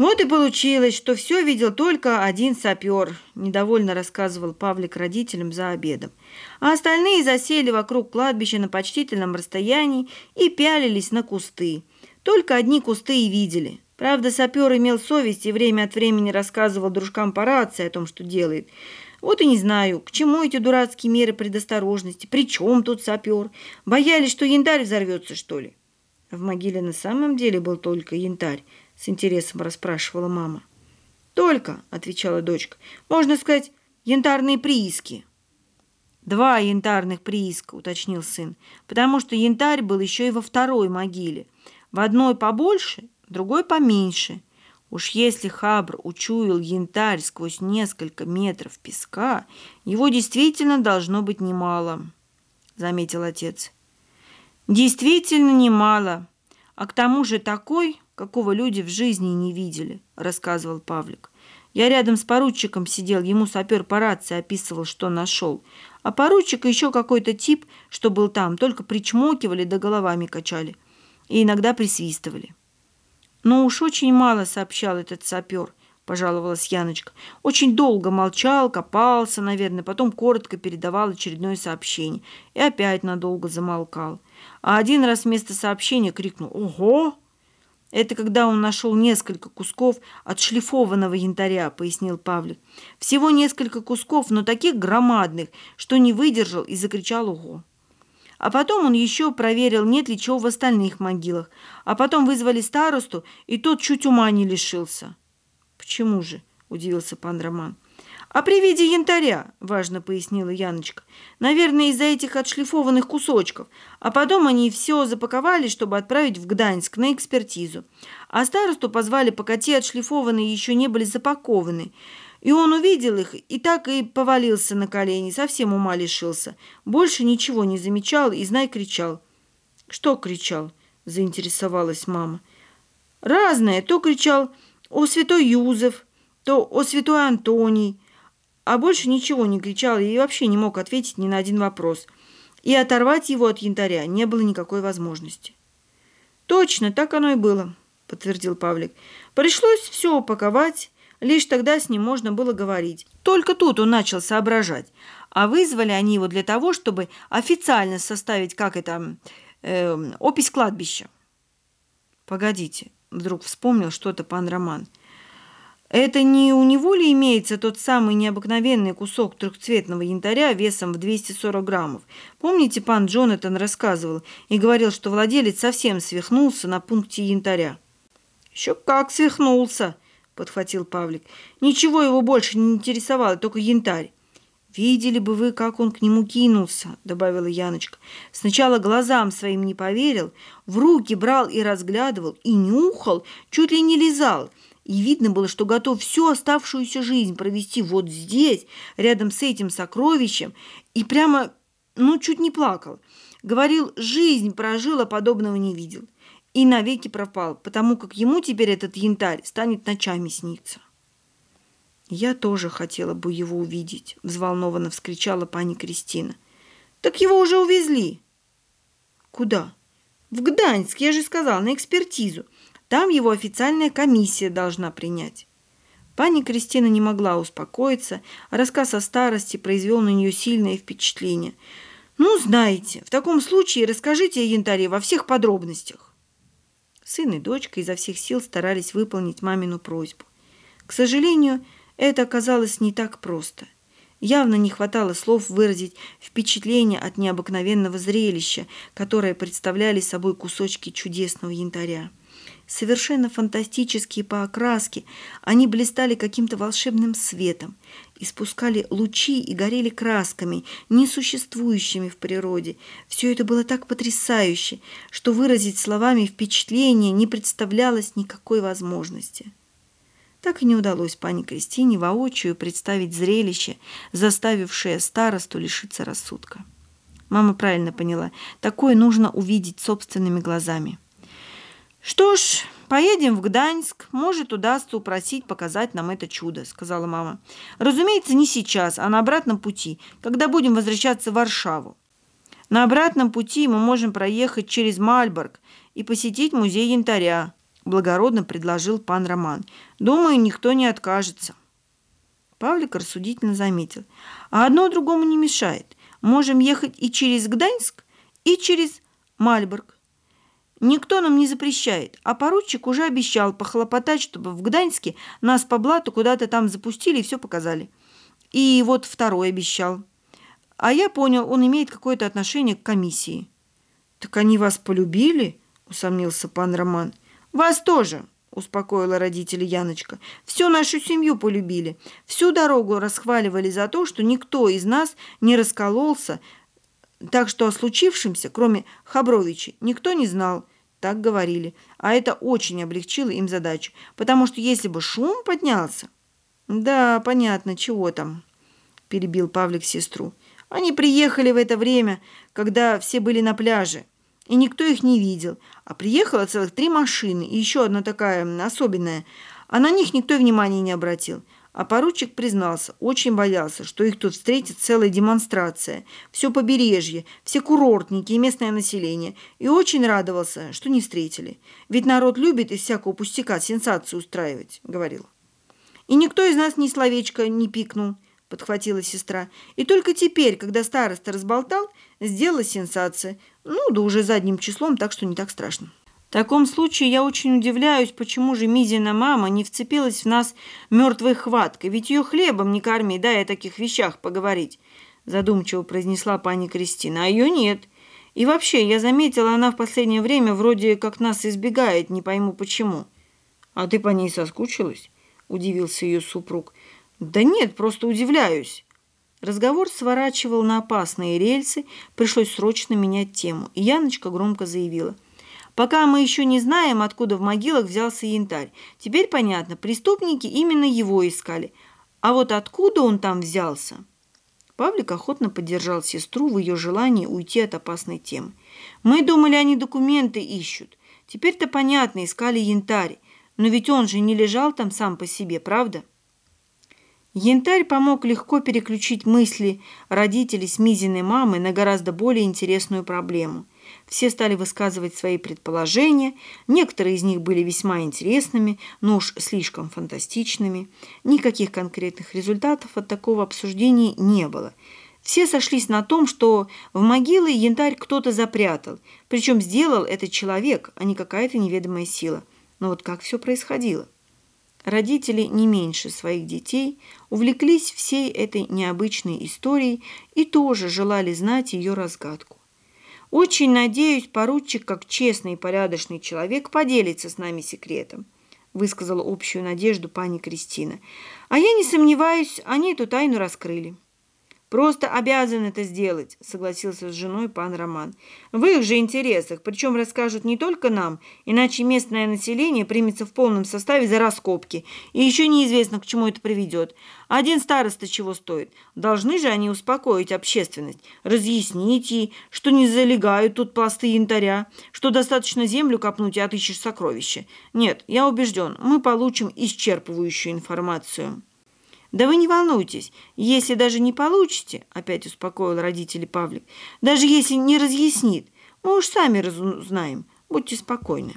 Вот и получилось, что все видел только один сапер, недовольно рассказывал Павлик родителям за обедом. А остальные засели вокруг кладбища на почтительном расстоянии и пялились на кусты. Только одни кусты и видели. Правда, сапер имел совесть и время от времени рассказывал дружкам по рации о том, что делает. Вот и не знаю, к чему эти дурацкие меры предосторожности, при чем тут сапер? Боялись, что янтарь взорвется, что ли? В могиле на самом деле был только янтарь, с интересом расспрашивала мама. «Только», — отвечала дочка, — «можно сказать, янтарные прииски». «Два янтарных прииска», — уточнил сын, «потому что янтарь был еще и во второй могиле. В одной побольше, другой поменьше. Уж если Хабр учуял янтарь сквозь несколько метров песка, его действительно должно быть немало», — заметил отец. «Действительно немало, а к тому же такой, какого люди в жизни не видели», – рассказывал Павлик. «Я рядом с поручиком сидел, ему сапер по рации описывал, что нашел. А поручик еще какой-то тип, что был там, только причмокивали да головами качали. И иногда присвистывали». «Ну уж очень мало», – сообщал этот сапер, – пожаловалась Яночка. «Очень долго молчал, копался, наверное, потом коротко передавал очередное сообщение. И опять надолго замолкал. А один раз вместо сообщения крикнул «Ого!» «Это когда он нашел несколько кусков отшлифованного янтаря», — пояснил Павлик. «Всего несколько кусков, но таких громадных, что не выдержал и закричал «Ого!». А потом он еще проверил, нет ли чего в остальных могилах. А потом вызвали старосту, и тот чуть ума не лишился. «Почему же?» – удивился пан Роман. «А при виде янтаря», – важно пояснила Яночка. «Наверное, из-за этих отшлифованных кусочков. А потом они все запаковали, чтобы отправить в Гданьск на экспертизу. А старосту позвали, пока те отшлифованные еще не были запакованы. И он увидел их и так и повалился на колени, совсем ума лишился. Больше ничего не замечал и, знай, кричал». «Что кричал?» – заинтересовалась мама. «Разное. То кричал «О, святой Юзеф!» то «О, святой Антоний!» А больше ничего не кричал и вообще не мог ответить ни на один вопрос. И оторвать его от янтаря не было никакой возможности. «Точно, так оно и было», — подтвердил Павлик. «Пришлось все упаковать, лишь тогда с ним можно было говорить. Только тут он начал соображать. А вызвали они его для того, чтобы официально составить, как это, э, опись кладбища». «Погодите», — вдруг вспомнил что-то пан Роман. — это не у него ли имеется тот самый необыкновенный кусок трехцветного янтаря весом в 240 граммов? Помните, пан Джонатан рассказывал и говорил, что владелец совсем свихнулся на пункте янтаря? «Еще как свихнулся!» – подхватил Павлик. «Ничего его больше не интересовало, только янтарь». «Видели бы вы, как он к нему кинулся», — добавила Яночка. «Сначала глазам своим не поверил, в руки брал и разглядывал, и нюхал, чуть ли не лизал. И видно было, что готов всю оставшуюся жизнь провести вот здесь, рядом с этим сокровищем, и прямо, ну, чуть не плакал. Говорил, жизнь прожила, подобного не видел. И навеки пропал, потому как ему теперь этот янтарь станет ночами сниться. «Я тоже хотела бы его увидеть», – взволнованно вскричала пани Кристина. «Так его уже увезли». «Куда?» «В Гданьск, я же сказала, на экспертизу. Там его официальная комиссия должна принять. Пани Кристина не могла успокоиться, а рассказ о старости произвел на нее сильное впечатление. «Ну, знаете, в таком случае расскажите о янтаре во всех подробностях». Сын и дочка изо всех сил старались выполнить мамину просьбу. К сожалению, это оказалось не так просто. Явно не хватало слов выразить впечатление от необыкновенного зрелища, которое представляли собой кусочки чудесного янтаря совершенно фантастические по окраске, они блистали каким-то волшебным светом, испускали лучи и горели красками, несуществующими в природе. Все это было так потрясающе, что выразить словами впечатление не представлялось никакой возможности. Так и не удалось пане Кристине воочию представить зрелище, заставившее старосту лишиться рассудка. Мама правильно поняла, такое нужно увидеть собственными глазами. «Что ж, поедем в Гданьск. Может, удастся упросить показать нам это чудо», — сказала мама. «Разумеется, не сейчас, а на обратном пути, когда будем возвращаться в Варшаву. На обратном пути мы можем проехать через Мальборг и посетить музей янтаря». – благородно предложил пан Роман. «Думаю, никто не откажется». Павлик рассудительно заметил. «А одно другому не мешает. Можем ехать и через Гданьск, и через Мальборг. Никто нам не запрещает, а поручик уже обещал похлопотать, чтобы в Гданьске нас по блату куда-то там запустили и все показали. И вот второй обещал. А я понял, он имеет какое-то отношение к комиссии. «Так они вас полюбили?» – усомнился пан Роман. «Вас тоже», – успокоила родители Яночка. «Всю нашу семью полюбили. Всю дорогу расхваливали за то, что никто из нас не раскололся, так что о случившемся, кроме Хабровича, никто не знал. Так говорили. А это очень облегчило им задачу, потому что если бы шум поднялся... «Да, понятно, чего там?» – перебил Павлик сестру. «Они приехали в это время, когда все были на пляже, и никто их не видел. А приехало целых три машины, и еще одна такая особенная, а на них никто внимания не обратил. А поручик признался, очень боялся, что их тут встретит целая демонстрация. Все побережье, все курортники и местное население. И очень радовался, что не встретили. Ведь народ любит из всякого пустяка сенсацию устраивать, говорил. И никто из нас ни словечко не пикнул, подхватила сестра. И только теперь, когда староста разболтал, сделала сенсация. Ну, да уже задним числом, так что не так страшно. В таком случае я очень удивляюсь, почему же Мизина мама не вцепилась в нас мертвой хваткой, ведь ее хлебом не корми, да, о таких вещах поговорить, задумчиво произнесла пани Кристина, а ее нет. И вообще, я заметила, она в последнее время вроде как нас избегает, не пойму почему. А ты по ней соскучилась? Удивился ее супруг. Да нет, просто удивляюсь. Разговор сворачивал на опасные рельсы, пришлось срочно менять тему. И Яночка громко заявила – Пока мы еще не знаем, откуда в могилах взялся янтарь. Теперь понятно, преступники именно его искали. А вот откуда он там взялся? Павлик охотно поддержал сестру в ее желании уйти от опасной темы. Мы думали, они документы ищут. Теперь-то понятно, искали янтарь. Но ведь он же не лежал там сам по себе, правда? Янтарь помог легко переключить мысли родителей с Мизиной мамой на гораздо более интересную проблему – все стали высказывать свои предположения, некоторые из них были весьма интересными, но уж слишком фантастичными. Никаких конкретных результатов от такого обсуждения не было. Все сошлись на том, что в могилы янтарь кто-то запрятал, причем сделал это человек, а не какая-то неведомая сила. Но вот как все происходило? Родители не меньше своих детей увлеклись всей этой необычной историей и тоже желали знать ее разгадку. Очень надеюсь, поручик, как честный и порядочный человек, поделится с нами секретом, высказала общую надежду пани Кристина. А я не сомневаюсь, они эту тайну раскрыли. «Просто обязан это сделать», — согласился с женой пан Роман. «В их же интересах, причем расскажут не только нам, иначе местное население примется в полном составе за раскопки, и еще неизвестно, к чему это приведет. Один староста чего стоит? Должны же они успокоить общественность, разъяснить ей, что не залегают тут пласты янтаря, что достаточно землю копнуть и отыщешь сокровища. Нет, я убежден, мы получим исчерпывающую информацию». «Да вы не волнуйтесь, если даже не получите», — опять успокоил родителей Павлик, «даже если не разъяснит, мы уж сами разузнаем, будьте спокойны».